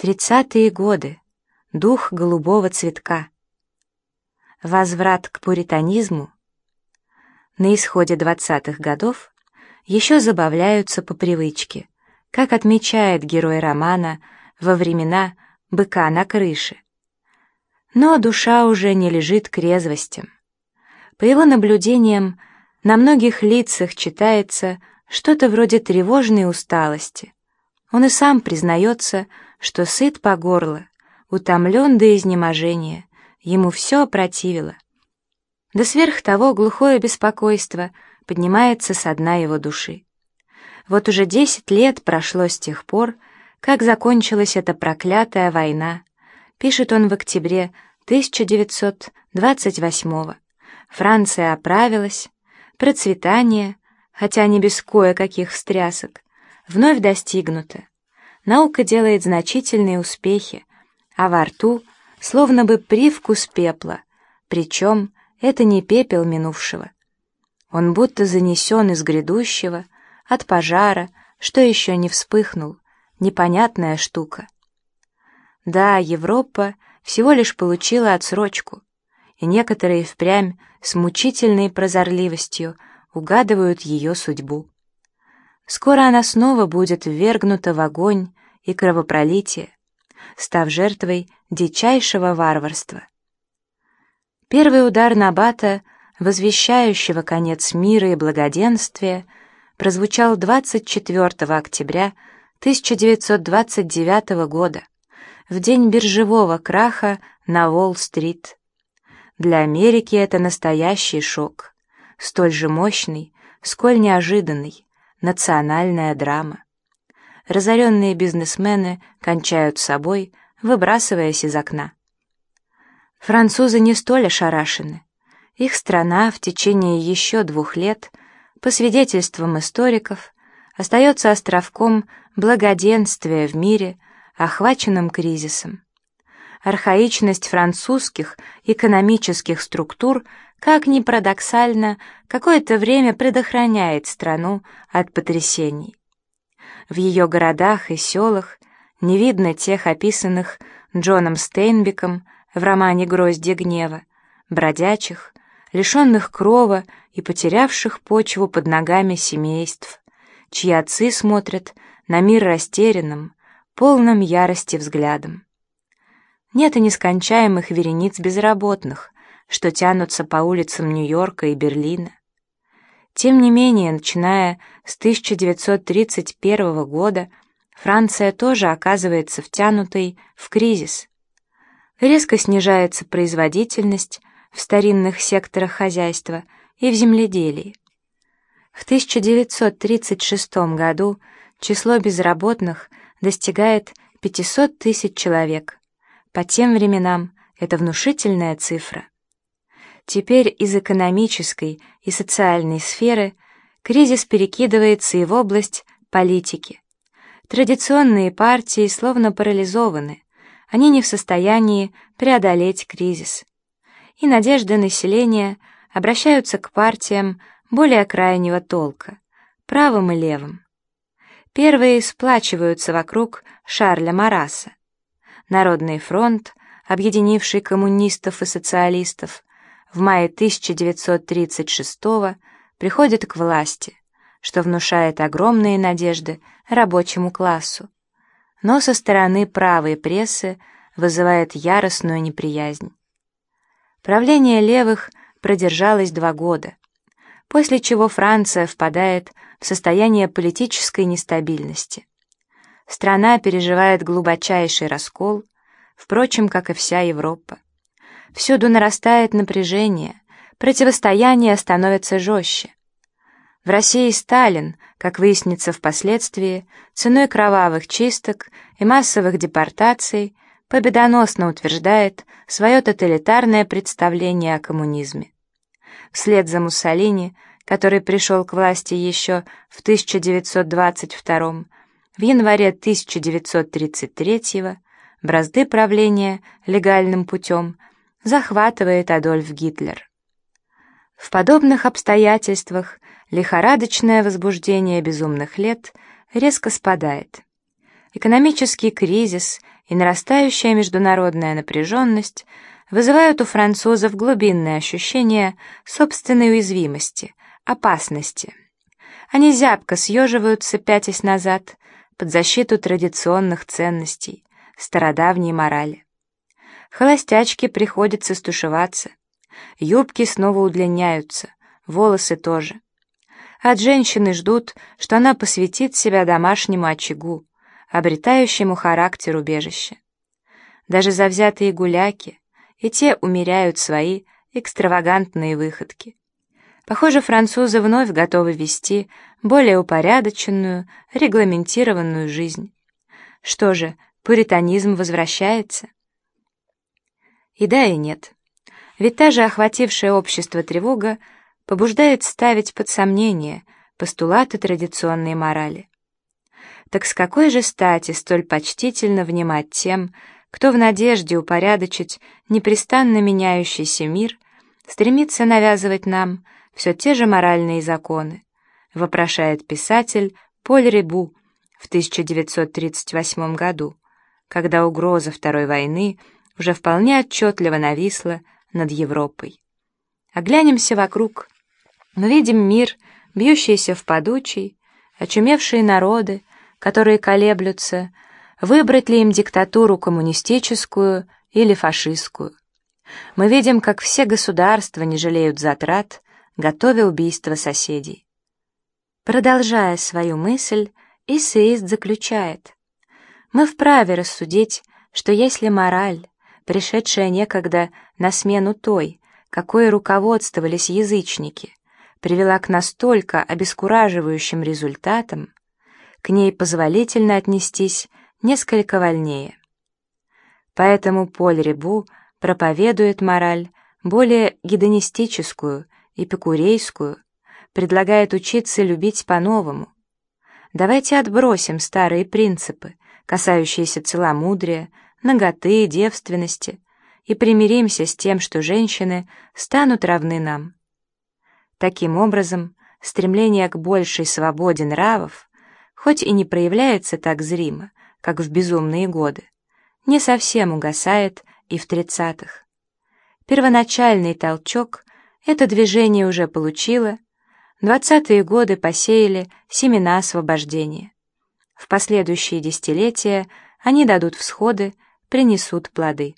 Тридцатые годы. Дух голубого цветка. Возврат к пуританизму. На исходе двадцатых годов еще забавляются по привычке, как отмечает герой романа во времена «Быка на крыше». Но душа уже не лежит к резвостям. По его наблюдениям, на многих лицах читается что-то вроде тревожной усталости. Он и сам признается, что сыт по горло, утомлен до изнеможения, ему все опротивило. Да сверх того глухое беспокойство поднимается со дна его души. Вот уже десять лет прошло с тех пор, как закончилась эта проклятая война, пишет он в октябре 1928 -го. Франция оправилась, процветание, хотя не без кое-каких встрясок, вновь достигнуто. Наука делает значительные успехи, а во рту словно бы привкус пепла, причем это не пепел минувшего. Он будто занесен из грядущего, от пожара, что еще не вспыхнул, непонятная штука. Да, Европа всего лишь получила отсрочку, и некоторые впрямь с мучительной прозорливостью угадывают ее судьбу. Скоро она снова будет ввергнута в огонь и кровопролитие, став жертвой дичайшего варварства. Первый удар Набата, возвещающего конец мира и благоденствия, прозвучал 24 октября 1929 года, в день биржевого краха на Уолл-стрит. Для Америки это настоящий шок, столь же мощный, сколь неожиданный, национальная драма разоренные бизнесмены кончают собой, выбрасываясь из окна. Французы не столь ошарашены. Их страна в течение еще двух лет, по свидетельствам историков, остается островком благоденствия в мире, охваченном кризисом. Архаичность французских экономических структур, как ни парадоксально, какое-то время предохраняет страну от потрясений. В ее городах и селах не видно тех описанных Джоном Стейнбеком в романе «Гроздья гнева», бродячих, лишенных крова и потерявших почву под ногами семейств, чьи отцы смотрят на мир растерянным, полным ярости взглядом. Нет и нескончаемых верениц безработных, что тянутся по улицам Нью-Йорка и Берлина. Тем не менее, начиная с 1931 года, Франция тоже оказывается втянутой в кризис. Резко снижается производительность в старинных секторах хозяйства и в земледелии. В 1936 году число безработных достигает 500 тысяч человек. По тем временам это внушительная цифра. Теперь из экономической и социальной сферы кризис перекидывается и в область политики. Традиционные партии словно парализованы, они не в состоянии преодолеть кризис. И надежды населения обращаются к партиям более крайнего толка, правым и левым. Первые сплачиваются вокруг Шарля Мараса. Народный фронт, объединивший коммунистов и социалистов, в мае 1936 приходит к власти, что внушает огромные надежды рабочему классу, но со стороны правой прессы вызывает яростную неприязнь. Правление левых продержалось два года, после чего Франция впадает в состояние политической нестабильности. Страна переживает глубочайший раскол, впрочем, как и вся Европа. Всюду нарастает напряжение, противостояние становится жестче. В России Сталин, как выяснится впоследствии, ценой кровавых чисток и массовых депортаций, победоносно утверждает свое тоталитарное представление о коммунизме. Вслед за Муссолини, который пришел к власти еще в 1922 в январе 1933 бразды правления легальным путем захватывает Адольф Гитлер. В подобных обстоятельствах лихорадочное возбуждение безумных лет резко спадает. Экономический кризис и нарастающая международная напряженность вызывают у французов глубинное ощущение собственной уязвимости, опасности. Они зябко съеживаются, пятясь назад, под защиту традиционных ценностей, стародавней морали. Холостячке приходится стушеваться, юбки снова удлиняются, волосы тоже. От женщины ждут, что она посвятит себя домашнему очагу, обретающему характер убежища. Даже завзятые гуляки, и те умеряют свои экстравагантные выходки. Похоже, французы вновь готовы вести более упорядоченную, регламентированную жизнь. Что же, пуританизм возвращается? И да, и нет. Ведь та же охватившая общество тревога побуждает ставить под сомнение постулаты традиционной морали. Так с какой же стати столь почтительно внимать тем, кто в надежде упорядочить непрестанно меняющийся мир стремится навязывать нам все те же моральные законы, вопрошает писатель Поль Ребу в 1938 году, когда угроза Второй войны уже вполне отчетливо нависла над Европой. Оглянемся вокруг. Мы видим мир, бьющийся в подучий, очумевшие народы, которые колеблются, выбрать ли им диктатуру коммунистическую или фашистскую. Мы видим, как все государства не жалеют затрат, готовя убийство соседей. Продолжая свою мысль, эссеист заключает, мы вправе рассудить, что если мораль, пришедшая некогда на смену той, какой руководствовались язычники, привела к настолько обескураживающим результатам, к ней позволительно отнестись несколько вольнее. Поэтому Поль Ребу проповедует мораль более гедонистическую, эпикурейскую, предлагает учиться любить по-новому. Давайте отбросим старые принципы, касающиеся целомудрия, наготы, девственности, и примиримся с тем, что женщины станут равны нам. Таким образом, стремление к большей свободе нравов, хоть и не проявляется так зримо, как в безумные годы, не совсем угасает и в тридцатых. Первоначальный толчок это движение уже получило, двадцатые годы посеяли семена освобождения. В последующие десятилетия они дадут всходы, принесут плоды.